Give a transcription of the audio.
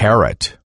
carrot.